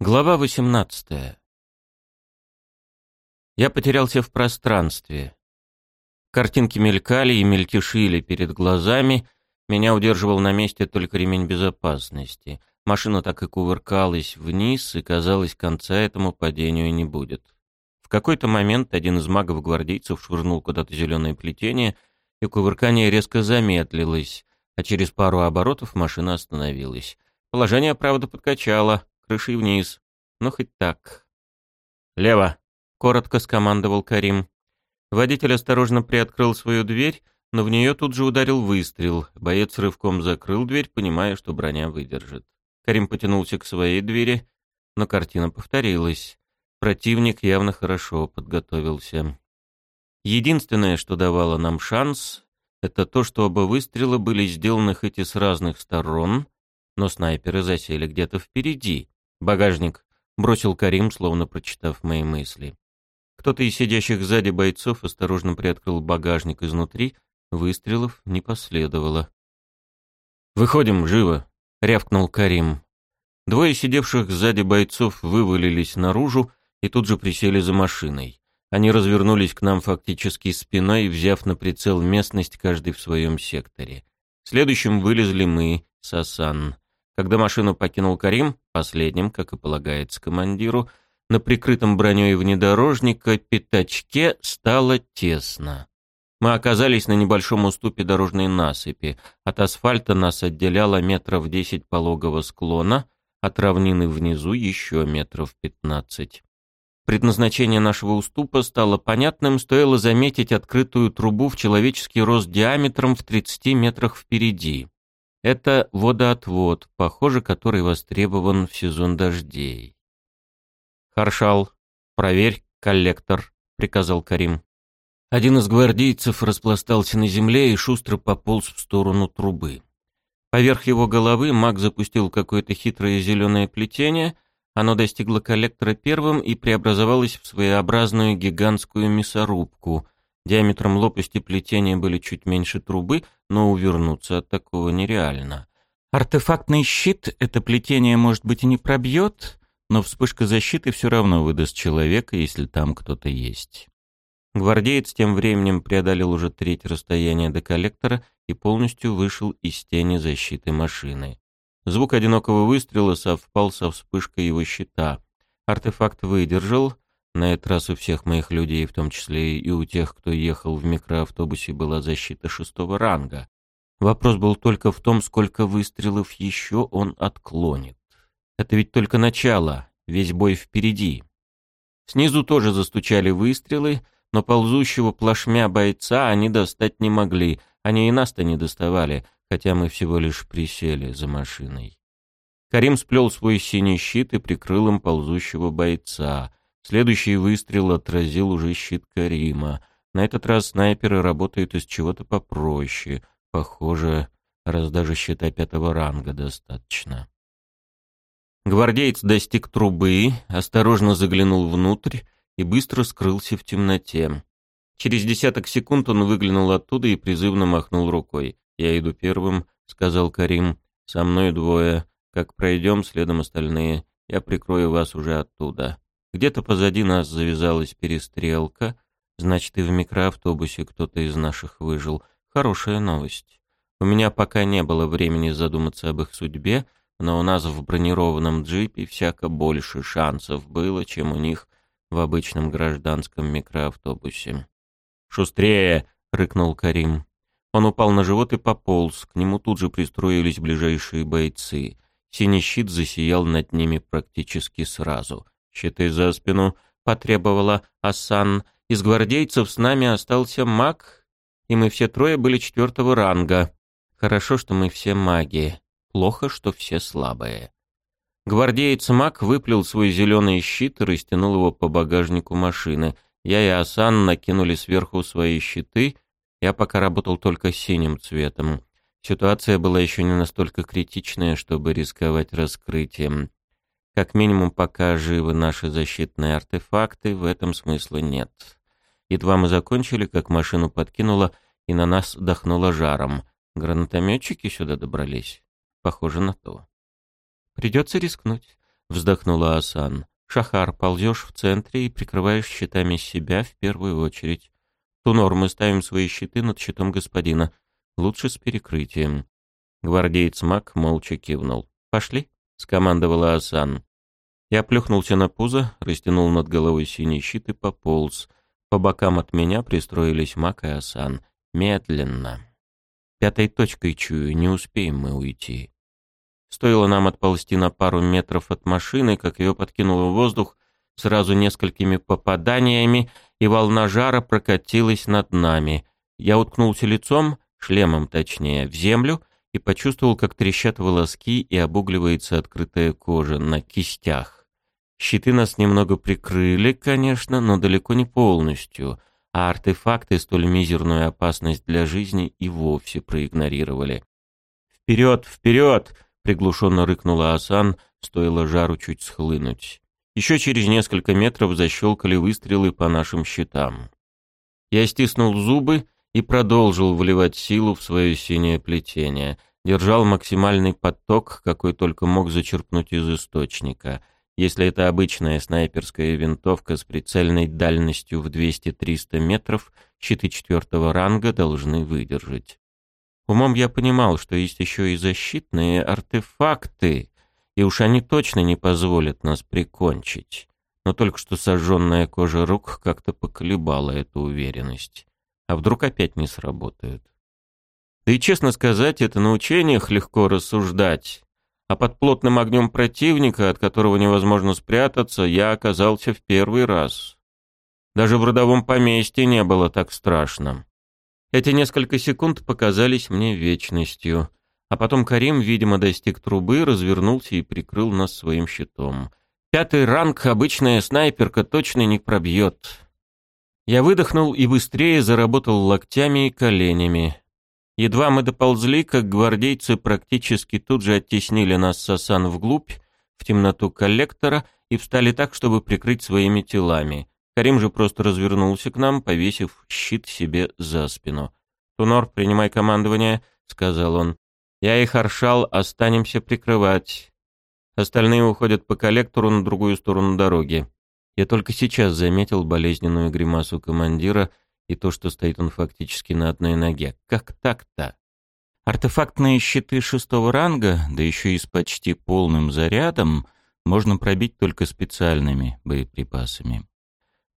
Глава 18. Я потерялся в пространстве. Картинки мелькали и мельтешили перед глазами. Меня удерживал на месте только ремень безопасности. Машина так и кувыркалась вниз, и, казалось, конца этому падению не будет. В какой-то момент один из магов-гвардейцев швырнул куда-то зеленое плетение, и кувыркание резко замедлилось, а через пару оборотов машина остановилась. Положение, правда, подкачало — крышей вниз. Ну, хоть так. «Лево!» — коротко скомандовал Карим. Водитель осторожно приоткрыл свою дверь, но в нее тут же ударил выстрел. Боец рывком закрыл дверь, понимая, что броня выдержит. Карим потянулся к своей двери, но картина повторилась. Противник явно хорошо подготовился. Единственное, что давало нам шанс, это то, что оба выстрела были сделаны хоть и с разных сторон, но снайперы засели где-то впереди. «Багажник», — бросил Карим, словно прочитав мои мысли. Кто-то из сидящих сзади бойцов осторожно приоткрыл багажник изнутри, выстрелов не последовало. «Выходим, живо!» — рявкнул Карим. Двое сидевших сзади бойцов вывалились наружу и тут же присели за машиной. Они развернулись к нам фактически спиной, взяв на прицел местность каждый в своем секторе. Следующим вылезли мы, Сасан. Когда машину покинул Карим, последним, как и полагается командиру, на прикрытом броней внедорожника пятачке стало тесно. Мы оказались на небольшом уступе дорожной насыпи. От асфальта нас отделяло метров десять пологого склона, от равнины внизу еще метров пятнадцать. Предназначение нашего уступа стало понятным, стоило заметить открытую трубу в человеческий рост диаметром в 30 метрах впереди. Это водоотвод, похоже, который востребован в сезон дождей. «Харшал, проверь коллектор», — приказал Карим. Один из гвардейцев распластался на земле и шустро пополз в сторону трубы. Поверх его головы маг запустил какое-то хитрое зеленое плетение, оно достигло коллектора первым и преобразовалось в своеобразную гигантскую мясорубку — Диаметром лопасти плетения были чуть меньше трубы, но увернуться от такого нереально. Артефактный щит это плетение, может быть, и не пробьет, но вспышка защиты все равно выдаст человека, если там кто-то есть. Гвардеец тем временем преодолел уже треть расстояния до коллектора и полностью вышел из тени защиты машины. Звук одинокого выстрела совпал со вспышкой его щита. Артефакт выдержал, на этот раз у всех моих людей, в том числе и у тех, кто ехал в микроавтобусе, была защита шестого ранга. Вопрос был только в том, сколько выстрелов еще он отклонит. Это ведь только начало, весь бой впереди. Снизу тоже застучали выстрелы, но ползущего плашмя бойца они достать не могли, они и нас-то не доставали, хотя мы всего лишь присели за машиной. Карим сплел свой синий щит и прикрыл им ползущего бойца. Следующий выстрел отразил уже щит Карима. На этот раз снайперы работают из чего-то попроще. Похоже, раз даже щита пятого ранга достаточно. Гвардеец достиг трубы, осторожно заглянул внутрь и быстро скрылся в темноте. Через десяток секунд он выглянул оттуда и призывно махнул рукой. «Я иду первым», — сказал Карим. «Со мной двое. Как пройдем, следом остальные. Я прикрою вас уже оттуда». Где-то позади нас завязалась перестрелка, значит и в микроавтобусе кто-то из наших выжил. Хорошая новость. У меня пока не было времени задуматься об их судьбе, но у нас в бронированном джипе всяко больше шансов было, чем у них в обычном гражданском микроавтобусе. «Шустрее!» — рыкнул Карим. Он упал на живот и пополз, к нему тут же пристроились ближайшие бойцы. Синий щит засиял над ними практически сразу — «Щиты за спину», — потребовала Асан. «Из гвардейцев с нами остался маг, и мы все трое были четвертого ранга. Хорошо, что мы все маги. Плохо, что все слабые». Гвардеец-маг выплел свой зеленый щит и растянул его по багажнику машины. Я и Асан накинули сверху свои щиты. Я пока работал только синим цветом. Ситуация была еще не настолько критичная, чтобы рисковать раскрытием. Как минимум, пока живы наши защитные артефакты, в этом смысла нет. Едва мы закончили, как машину подкинуло и на нас дохнуло жаром. Гранатометчики сюда добрались? Похоже на то. Придется рискнуть. — вздохнула Асан. «Шахар, ползешь в центре и прикрываешь щитами себя в первую очередь. Тунор, мы ставим свои щиты над щитом господина. Лучше с перекрытием». Гвардеец Мак молча кивнул. «Пошли», — скомандовала Асан. Я плюхнулся на пузо, растянул над головой синий щит и пополз. По бокам от меня пристроились Мак и Асан. Медленно. Пятой точкой чую, не успеем мы уйти. Стоило нам отползти на пару метров от машины, как ее подкинуло в воздух сразу несколькими попаданиями, и волна жара прокатилась над нами. Я уткнулся лицом, шлемом точнее, в землю и почувствовал, как трещат волоски и обугливается открытая кожа на кистях. Щиты нас немного прикрыли, конечно, но далеко не полностью, а артефакты столь мизерную опасность для жизни и вовсе проигнорировали. «Вперед, вперед!» приглушенно рыкнула Асан, стоило жару чуть схлынуть. Еще через несколько метров защелкали выстрелы по нашим щитам. Я стиснул зубы и продолжил вливать силу в свое синее плетение. Держал максимальный поток, какой только мог зачерпнуть из источника. Если это обычная снайперская винтовка с прицельной дальностью в 200-300 метров, щиты четвертого ранга должны выдержать. Умом я понимал, что есть еще и защитные артефакты, и уж они точно не позволят нас прикончить. Но только что сожженная кожа рук как-то поколебала эту уверенность. А вдруг опять не сработают? Да и, честно сказать, это на учениях легко рассуждать. А под плотным огнем противника, от которого невозможно спрятаться, я оказался в первый раз. Даже в родовом поместье не было так страшно. Эти несколько секунд показались мне вечностью. А потом Карим, видимо, достиг трубы, развернулся и прикрыл нас своим щитом. Пятый ранг обычная снайперка точно не пробьет. Я выдохнул и быстрее заработал локтями и коленями. Едва мы доползли, как гвардейцы практически тут же оттеснили нас с Асан вглубь, в темноту коллектора, и встали так, чтобы прикрыть своими телами. Карим же просто развернулся к нам, повесив щит себе за спину. «Тунор, принимай командование», — сказал он. «Я и Харшал останемся прикрывать. Остальные уходят по коллектору на другую сторону дороги». Я только сейчас заметил болезненную гримасу командира и то, что стоит он фактически на одной ноге. Как так-то? Артефактные щиты шестого ранга, да еще и с почти полным зарядом, можно пробить только специальными боеприпасами.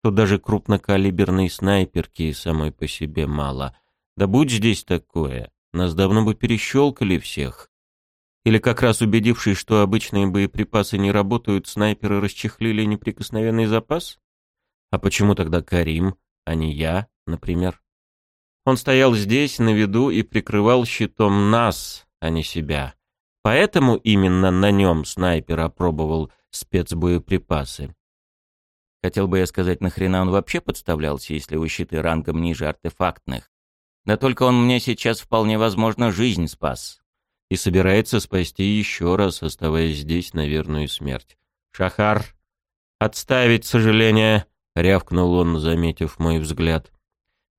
Тут даже крупнокалиберной снайперки самой по себе мало. Да будь здесь такое, нас давно бы перещелкали всех. Или как раз убедившись, что обычные боеприпасы не работают, снайперы расчехлили неприкосновенный запас? А почему тогда Карим, а не я, например? Он стоял здесь, на виду, и прикрывал щитом нас, а не себя. Поэтому именно на нем снайпер опробовал спецбоеприпасы. Хотел бы я сказать, нахрена он вообще подставлялся, если у щиты рангом ниже артефактных. Да только он мне сейчас вполне возможно жизнь спас. И собирается спасти еще раз, оставаясь здесь на верную смерть. «Шахар! Отставить сожаление!» — рявкнул он, заметив мой взгляд.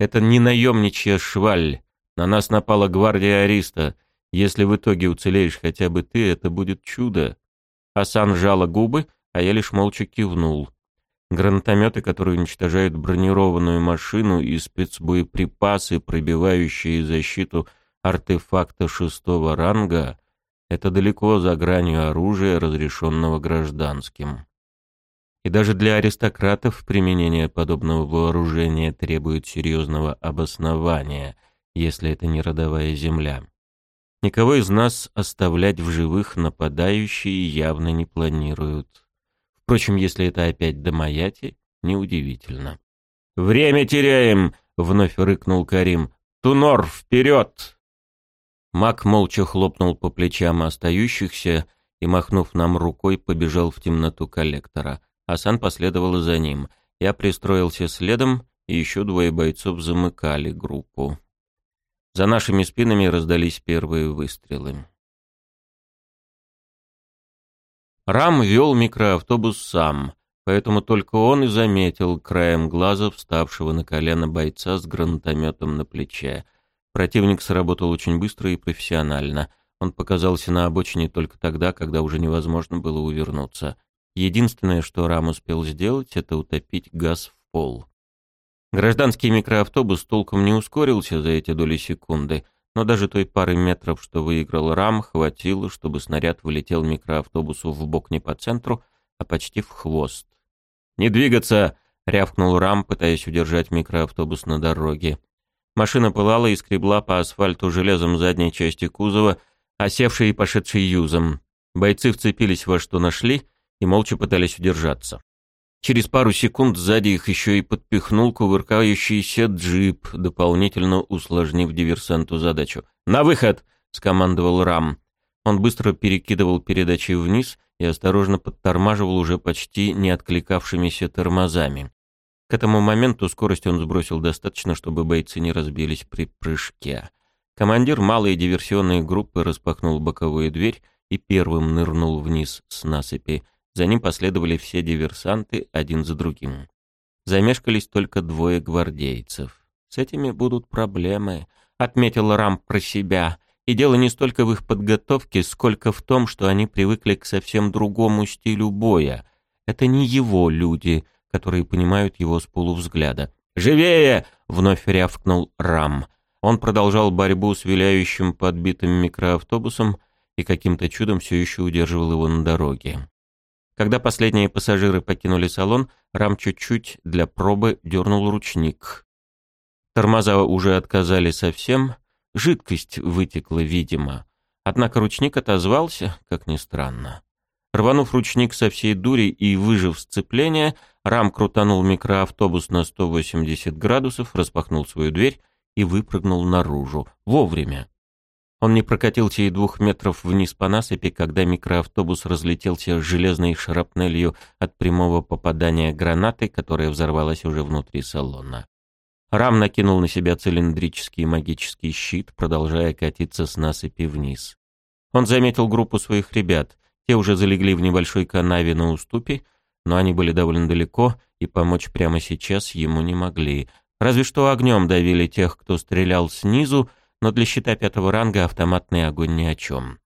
«Это не наемничья шваль. На нас напала гвардия Ариста. Если в итоге уцелеешь хотя бы ты, это будет чудо». Асан жала губы, а я лишь молча кивнул. Гранатометы, которые уничтожают бронированную машину и спецбоеприпасы, пробивающие защиту артефакта шестого ранга, это далеко за гранью оружия, разрешенного гражданским. И даже для аристократов применение подобного вооружения требует серьезного обоснования, если это не родовая земля. Никого из нас оставлять в живых нападающие явно не планируют. Впрочем, если это опять Домаяти, неудивительно. «Время теряем!» — вновь рыкнул Карим. «Тунор, вперед!» Мак молча хлопнул по плечам остающихся и, махнув нам рукой, побежал в темноту коллектора. Асан последовал за ним. Я пристроился следом, и еще двое бойцов замыкали группу. За нашими спинами раздались первые выстрелы. Рам вел микроавтобус сам, поэтому только он и заметил краем глаза вставшего на колено бойца с гранатометом на плече. Противник сработал очень быстро и профессионально. Он показался на обочине только тогда, когда уже невозможно было увернуться. Единственное, что Рам успел сделать, это утопить газ в пол. Гражданский микроавтобус толком не ускорился за эти доли секунды, но даже той пары метров, что выиграл Рам, хватило, чтобы снаряд вылетел микроавтобусу в бок не по центру, а почти в хвост. «Не двигаться!» — рявкнул Рам, пытаясь удержать микроавтобус на дороге. Машина пылала и скребла по асфальту железом задней части кузова, осевшей и пошедшей юзом. Бойцы вцепились во что нашли и молча пытались удержаться. Через пару секунд сзади их еще и подпихнул кувыркающийся джип, дополнительно усложнив диверсанту задачу. «На выход!» — скомандовал Рам. Он быстро перекидывал передачи вниз и осторожно подтормаживал уже почти не откликавшимися тормозами. К этому моменту скорость он сбросил достаточно, чтобы бойцы не разбились при прыжке. Командир малой диверсионной группы распахнул боковую дверь и первым нырнул вниз с насыпи, за ним последовали все диверсанты один за другим. Замешкались только двое гвардейцев. «С этими будут проблемы», — отметил Рам про себя. И дело не столько в их подготовке, сколько в том, что они привыкли к совсем другому стилю боя. Это не его люди, которые понимают его с полувзгляда. «Живее!» — вновь рявкнул Рам. Он продолжал борьбу с виляющим подбитым микроавтобусом и каким-то чудом все еще удерживал его на дороге. Когда последние пассажиры покинули салон, Рам чуть-чуть для пробы дернул ручник. Тормоза уже отказали совсем, жидкость вытекла, видимо. Однако ручник отозвался, как ни странно. Рванув ручник со всей дури и выжив сцепление, Рам крутанул микроавтобус на 180 градусов, распахнул свою дверь и выпрыгнул наружу. Вовремя. Он не прокатился и двух метров вниз по насыпи, когда микроавтобус разлетелся железной шрапнелью от прямого попадания гранаты, которая взорвалась уже внутри салона. Рам накинул на себя цилиндрический магический щит, продолжая катиться с насыпи вниз. Он заметил группу своих ребят. Те уже залегли в небольшой канаве на уступе, но они были довольно далеко, и помочь прямо сейчас ему не могли. Разве что огнем давили тех, кто стрелял снизу, но для щита пятого ранга автоматный огонь ни о чем.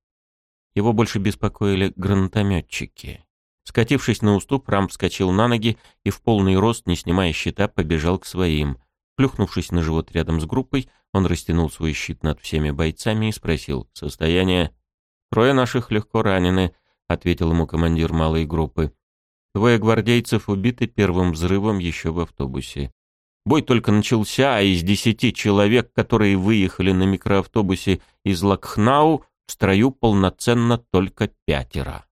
Его больше беспокоили гранатометчики. Скатившись на уступ, Рам вскочил на ноги и в полный рост, не снимая щита, побежал к своим. Плюхнувшись на живот рядом с группой, он растянул свой щит над всеми бойцами и спросил «Состояние?» «Трое наших легко ранены», — ответил ему командир малой группы. «Двое гвардейцев убиты первым взрывом еще в автобусе. Бой только начался, а из десяти человек, которые выехали на микроавтобусе из Лакхнау, в строю полноценно только пятеро.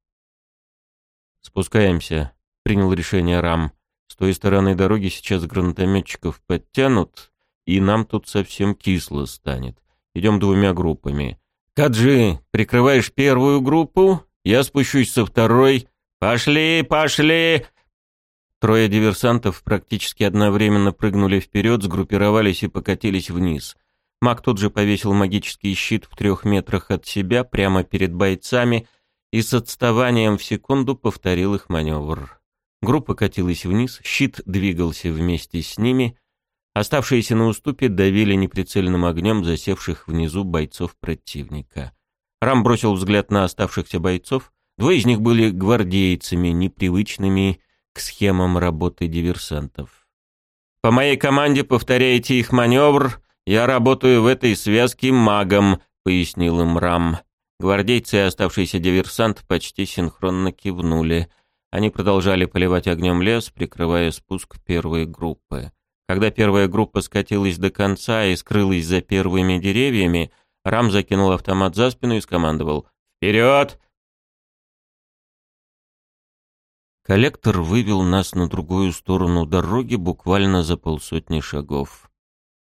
«Спускаемся», — принял решение Рам. «С той стороны дороги сейчас гранатометчиков подтянут, и нам тут совсем кисло станет. Идем двумя группами. Каджи, прикрываешь первую группу, я спущусь со второй. Пошли, пошли!» Трое диверсантов практически одновременно прыгнули вперед, сгруппировались и покатились вниз. Маг тут же повесил магический щит в трех метрах от себя, прямо перед бойцами, и с отставанием в секунду повторил их маневр. Группа катилась вниз, щит двигался вместе с ними. Оставшиеся на уступе давили неприцельным огнем засевших внизу бойцов противника. Рам бросил взгляд на оставшихся бойцов. Двое из них были гвардейцами, непривычными к схемам работы диверсантов. По моей команде повторяйте их маневр, я работаю в этой связке магом, пояснил им Рам. Гвардейцы и оставшийся диверсант почти синхронно кивнули. Они продолжали поливать огнем лес, прикрывая спуск первой группы. Когда первая группа скатилась до конца и скрылась за первыми деревьями, Рам закинул автомат за спину и скомандовал «Вперед! Коллектор вывел нас на другую сторону дороги буквально за полсотни шагов.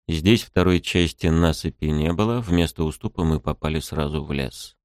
Здесь второй части насыпи не было, вместо уступа мы попали сразу в лес.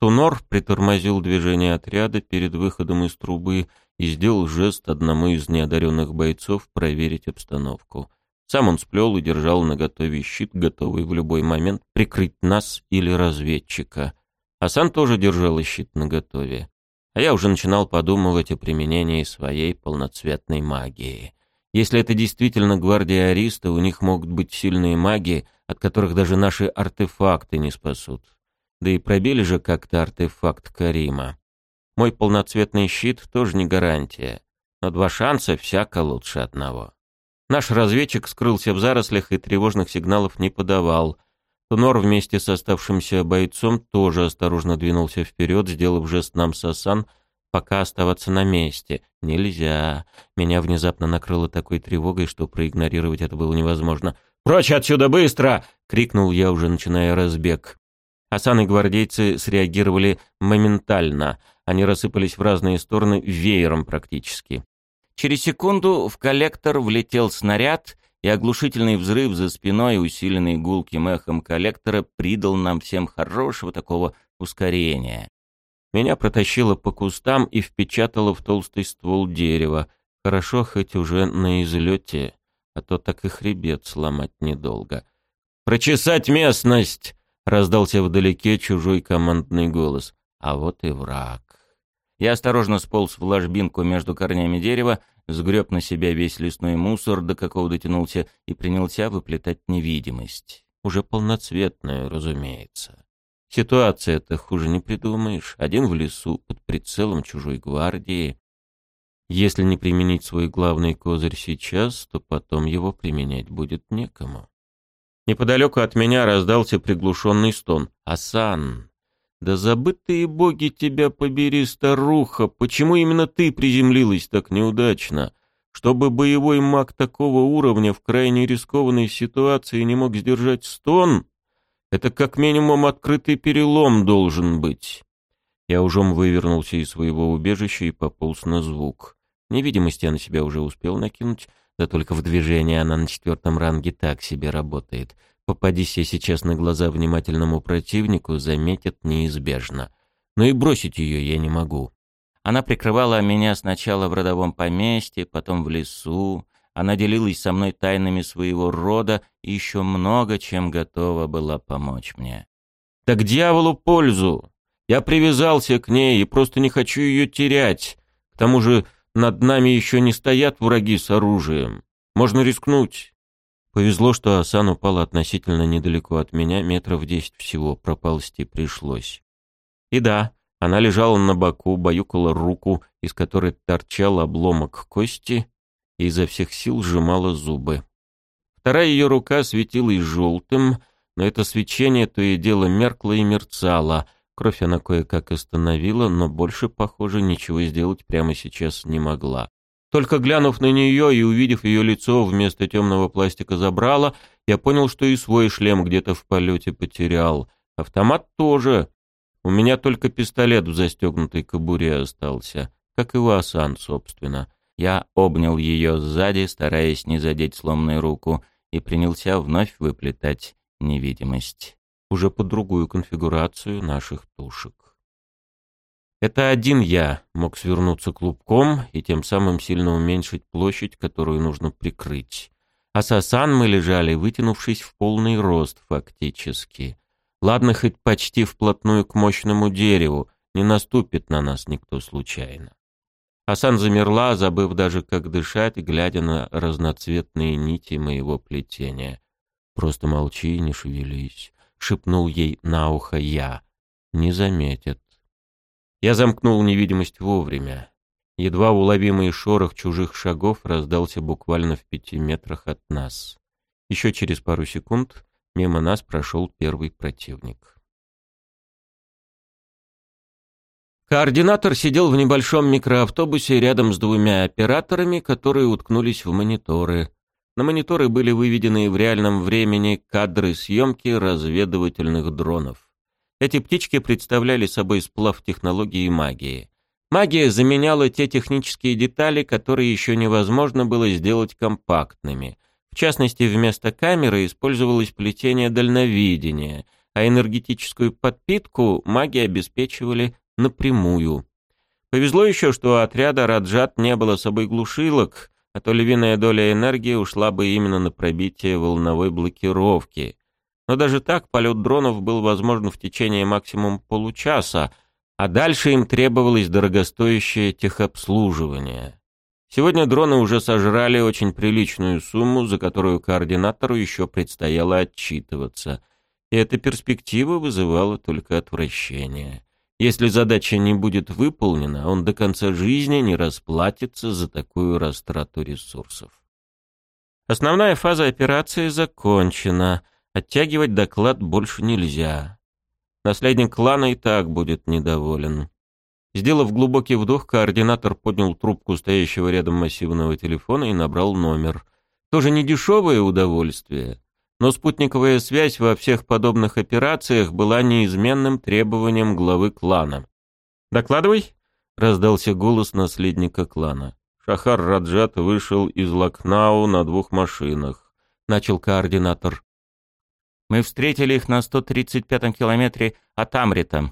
Тунор притормозил движение отряда перед выходом из трубы и сделал жест одному из неодаренных бойцов проверить обстановку. Сам он сплел и держал наготове щит, готовый в любой момент прикрыть нас или разведчика. Асан тоже держал щит наготове. А я уже начинал подумывать о применении своей полноцветной магии. Если это действительно гвардия Ариста, у них могут быть сильные маги, от которых даже наши артефакты не спасут. Да и пробили же как-то артефакт Карима. Мой полноцветный щит тоже не гарантия. Но два шанса всяко лучше одного. Наш разведчик скрылся в зарослях и тревожных сигналов не подавал. Тунор вместе с оставшимся бойцом тоже осторожно двинулся вперед, сделав жест нам Сасан, пока оставаться на месте. Нельзя. Меня внезапно накрыло такой тревогой, что проигнорировать это было невозможно. «Прочь отсюда, быстро!» — крикнул я, уже начиная разбег. Асан и гвардейцы среагировали моментально. Они рассыпались в разные стороны веером практически. Через секунду в коллектор влетел снаряд, и оглушительный взрыв за спиной, усиленный гулким эхом коллектора, придал нам всем хорошего такого ускорения. Меня протащило по кустам и впечатало в толстый ствол дерева. Хорошо, хоть уже на излете, а то так и хребет сломать недолго. «Прочесать местность!» — раздался вдалеке чужой командный голос. А вот и враг. Я осторожно сполз в ложбинку между корнями дерева, сгреб на себя весь лесной мусор, до какого дотянулся, и принялся выплетать невидимость. Уже полноцветную, разумеется. Ситуация-то хуже не придумаешь. Один в лесу, под прицелом чужой гвардии. Если не применить свой главный козырь сейчас, то потом его применять будет некому. Неподалеку от меня раздался приглушенный стон. «Асан!» «Да забытые боги тебя побери, старуха! Почему именно ты приземлилась так неудачно? Чтобы боевой маг такого уровня в крайне рискованной ситуации не мог сдержать стон, это как минимум открытый перелом должен быть». Я ужом вывернулся из своего убежища и пополз на звук. Невидимость я на себя уже успел накинуть, да только в движении она на четвертом ранге так себе работает — Попадись я сейчас на глаза внимательному противнику, заметят неизбежно. Но и бросить ее я не могу. Она прикрывала меня сначала в родовом поместье, потом в лесу. Она делилась со мной тайнами своего рода и еще много чем готова была помочь мне. Так дьяволу пользу! Я привязался к ней и просто не хочу ее терять. К тому же над нами еще не стоят враги с оружием. Можно рискнуть. Повезло, что Асан упал относительно недалеко от меня, метров десять всего, проползти пришлось. И да, она лежала на боку, баюкала руку, из которой торчал обломок кости, и изо всех сил сжимала зубы. Вторая ее рука светилась желтым, но это свечение то и дело меркло и мерцало. Кровь она кое-как остановила, но больше, похоже, ничего сделать прямо сейчас не могла. Только глянув на нее и увидев ее лицо вместо темного пластика забрала, я понял, что и свой шлем где-то в полете потерял. Автомат тоже. У меня только пистолет в застегнутой кобуре остался, как и у Асан, собственно. Я обнял ее сзади, стараясь не задеть сломанную руку, и принялся вновь выплетать невидимость. Уже под другую конфигурацию наших тушек. Это один я мог свернуться клубком и тем самым сильно уменьшить площадь, которую нужно прикрыть. А Сасан мы лежали, вытянувшись в полный рост фактически. Ладно, хоть почти вплотную к мощному дереву, не наступит на нас никто случайно. Асан замерла, забыв даже как дышать, глядя на разноцветные нити моего плетения. «Просто молчи и не шевелись», — шепнул ей на ухо я. «Не заметят». Я замкнул невидимость вовремя. Едва уловимый шорох чужих шагов раздался буквально в пяти метрах от нас. Еще через пару секунд мимо нас прошел первый противник. Координатор сидел в небольшом микроавтобусе рядом с двумя операторами, которые уткнулись в мониторы. На мониторы были выведены в реальном времени кадры съемки разведывательных дронов. Эти птички представляли собой сплав технологии и магии. Магия заменяла те технические детали, которые еще невозможно было сделать компактными. В частности, вместо камеры использовалось плетение дальновидения, а энергетическую подпитку маги обеспечивали напрямую. Повезло еще, что у отряда Раджат не было с собой глушилок, а то львиная доля энергии ушла бы именно на пробитие волновой блокировки. Но даже так полет дронов был возможен в течение максимум получаса, а дальше им требовалось дорогостоящее техобслуживание. Сегодня дроны уже сожрали очень приличную сумму, за которую координатору еще предстояло отчитываться. и эта перспектива вызывала только отвращение. Если задача не будет выполнена, он до конца жизни не расплатится за такую растрату ресурсов. Основная фаза операции закончена. Оттягивать доклад больше нельзя. Наследник клана и так будет недоволен. Сделав глубокий вдох, координатор поднял трубку стоящего рядом массивного телефона и набрал номер. Тоже не дешевое удовольствие, но спутниковая связь во всех подобных операциях была неизменным требованием главы клана. «Докладывай», — раздался голос наследника клана. Шахар Раджат вышел из Лакнау на двух машинах. Начал координатор. Мы встретили их на 135-м километре от Амрита.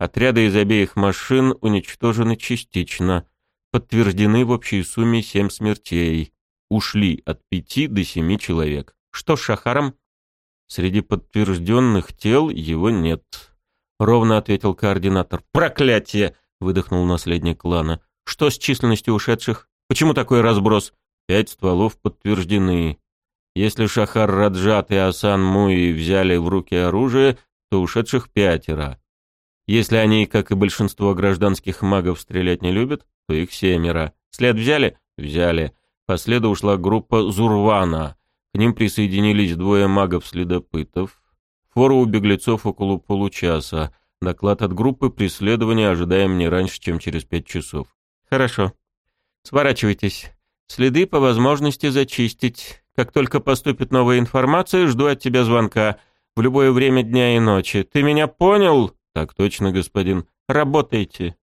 Отряды из обеих машин уничтожены частично. Подтверждены в общей сумме семь смертей. Ушли от пяти до семи человек. Что с Шахаром? Среди подтвержденных тел его нет. Ровно ответил координатор. Проклятие! Выдохнул наследник клана. Что с численностью ушедших? Почему такой разброс? Пять стволов подтверждены. Если Шахар Раджат и Асан Муи взяли в руки оружие, то ушедших пятеро. Если они, как и большинство гражданских магов, стрелять не любят, то их семеро. След взяли? Взяли. По следу ушла группа Зурвана. К ним присоединились двое магов-следопытов. Фора у беглецов около получаса. Доклад от группы преследования ожидаем не раньше, чем через пять часов. Хорошо. Сворачивайтесь. Следы по возможности зачистить. Как только поступит новая информация, жду от тебя звонка. В любое время дня и ночи. Ты меня понял? Так точно, господин. Работайте.